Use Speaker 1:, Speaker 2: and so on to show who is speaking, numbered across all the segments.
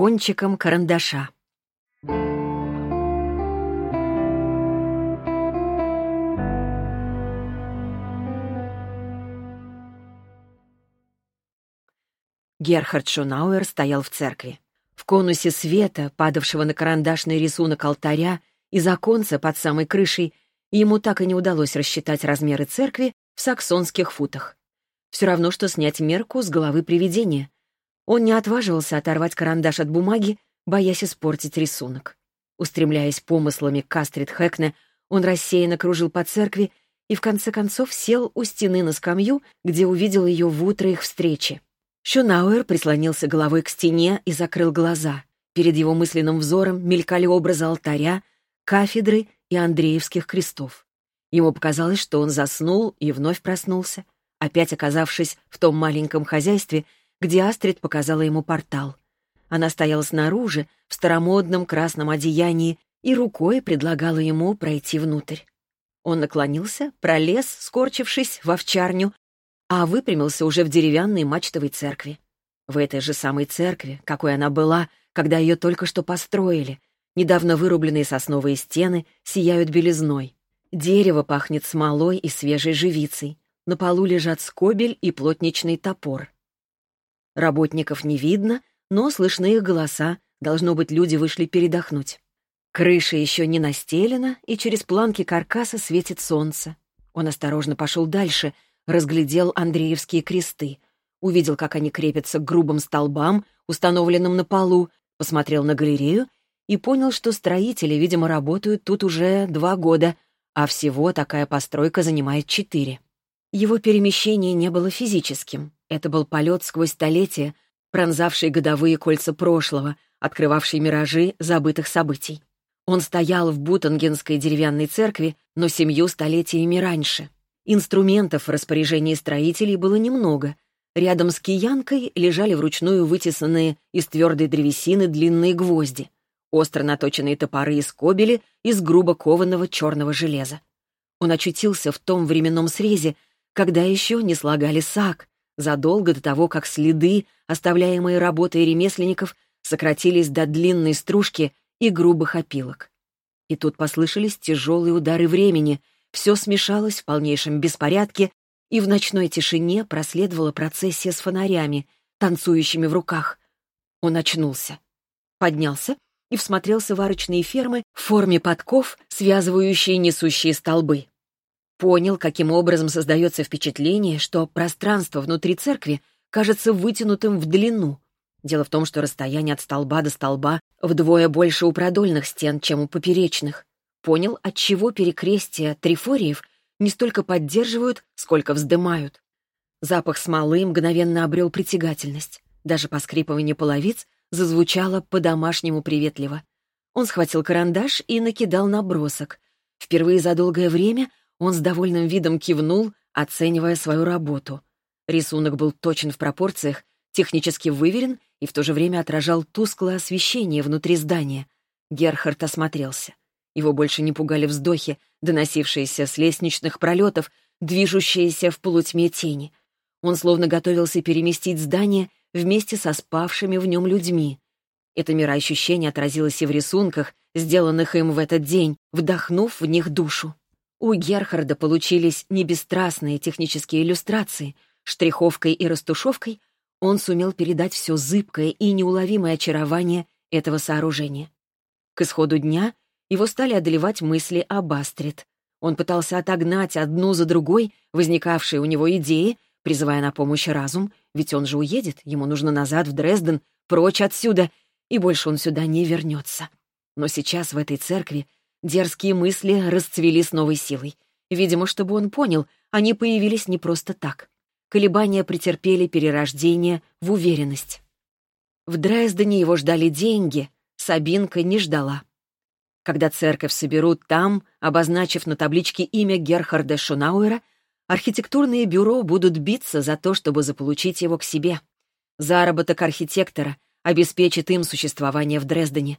Speaker 1: кончиком карандаша. Герхард Шунауэр стоял в церкви. В конусе света, падавшего на карандашный рисунок алтаря, из оконца под самой крышей, ему так и не удалось рассчитать размеры церкви в саксонских футах. Все равно, что снять мерку с головы привидения. Он не отваживался оторвать карандаш от бумаги, боясь испортить рисунок. Устремляясь помыслами к Астрид Хэкне, он рассеянно кружил по церкви и в конце концов сел у стены на скамью, где увидел ее в утро их встречи. Шунауэр прислонился головой к стене и закрыл глаза. Перед его мысленным взором мелькали образы алтаря, кафедры и Андреевских крестов. Ему показалось, что он заснул и вновь проснулся, опять оказавшись в том маленьком хозяйстве, где Астрид показала ему портал. Она стояла снаружи, в старомодном красном одеянии, и рукой предлагала ему пройти внутрь. Он наклонился, пролез, скорчившись в овчарню, а выпрямился уже в деревянной мачтовой церкви. В этой же самой церкви, какой она была, когда ее только что построили, недавно вырубленные сосновые стены сияют белизной. Дерево пахнет смолой и свежей живицей. На полу лежат скобель и плотничный топор. Работников не видно, но слышны их голоса, должно быть, люди вышли передохнуть. Крыша еще не настелена, и через планки каркаса светит солнце. Он осторожно пошел дальше — разглядел Андреевские кресты, увидел, как они крепятся к грубым столбам, установленным на полу, посмотрел на галерею и понял, что строители, видимо, работают тут уже два года, а всего такая постройка занимает четыре. Его перемещение не было физическим. Это был полет сквозь столетия, пронзавший годовые кольца прошлого, открывавший миражи забытых событий. Он стоял в Бутангенской деревянной церкви, но семью столетиями раньше. Инструментов в распоряжении строителей было немного. Рядом с киянкой лежали вручную вытесанные из твердой древесины длинные гвозди, остро наточенные топоры и скобели из грубо кованого черного железа. Он очутился в том временном срезе, когда еще не слагали сак, задолго до того, как следы, оставляемые работой ремесленников, сократились до длинной стружки и грубых опилок. И тут послышались тяжелые удары времени, все смешалось в полнейшем беспорядке, и в ночной тишине проследовала процессия с фонарями, танцующими в руках. Он очнулся, поднялся и всмотрелся в арочные фермы в форме подков, связывающие несущие столбы. Понял, каким образом создается впечатление, что пространство внутри церкви кажется вытянутым в длину. Дело в том, что расстояние от столба до столба вдвое больше у продольных стен, чем у поперечных понял, отчего перекрестия трифориев не столько поддерживают, сколько вздымают. Запах смолы мгновенно обрел притягательность. Даже поскрипывание половиц зазвучало по-домашнему приветливо. Он схватил карандаш и накидал набросок. Впервые за долгое время он с довольным видом кивнул, оценивая свою работу. Рисунок был точен в пропорциях, технически выверен и в то же время отражал тусклое освещение внутри здания. Герхард осмотрелся. Его больше не пугали вздохи, доносившиеся с лестничных пролетов, движущиеся в полутьме тени. Он словно готовился переместить здание вместе со спавшими в нем людьми. Это мироощущение отразилось и в рисунках, сделанных им в этот день, вдохнув в них душу. У Герхарда получились небесстрастные технические иллюстрации. Штриховкой и растушевкой он сумел передать все зыбкое и неуловимое очарование этого сооружения. К исходу дня его стали одолевать мысли об Астрид. Он пытался отогнать одну за другой возникавшие у него идеи, призывая на помощь разум, ведь он же уедет, ему нужно назад в Дрезден, прочь отсюда, и больше он сюда не вернется. Но сейчас в этой церкви дерзкие мысли расцвели с новой силой. Видимо, чтобы он понял, они появились не просто так. Колебания претерпели перерождение в уверенность. В Дрездене его ждали деньги, Сабинка не ждала. Когда церковь соберут там, обозначив на табличке имя Герхарда Шунауэра, архитектурные бюро будут биться за то, чтобы заполучить его к себе. Заработок архитектора обеспечит им существование в Дрездене.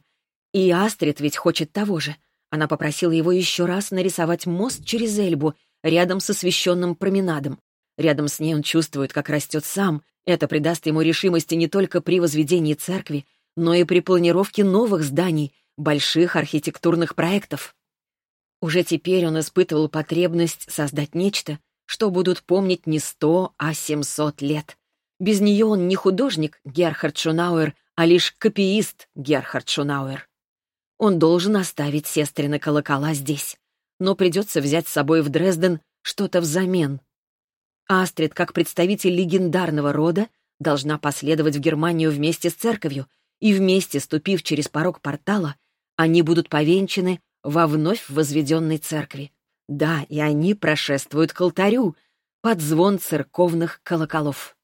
Speaker 1: И Астрид ведь хочет того же. Она попросила его еще раз нарисовать мост через Эльбу, рядом с освещенным променадом. Рядом с ней он чувствует, как растет сам. Это придаст ему решимости не только при возведении церкви, но и при планировке новых зданий, больших архитектурных проектов. Уже теперь он испытывал потребность создать нечто, что будут помнить не сто, а семьсот лет. Без нее он не художник Герхард Шунауэр, а лишь копиист Герхард Шунауэр. Он должен оставить сестрины колокола здесь, но придется взять с собой в Дрезден что-то взамен. Астрид, как представитель легендарного рода, должна последовать в Германию вместе с церковью, и вместе, ступив через порог портала, они будут повенчаны во вновь возведенной церкви. Да, и они прошествуют к алтарю под звон церковных колоколов.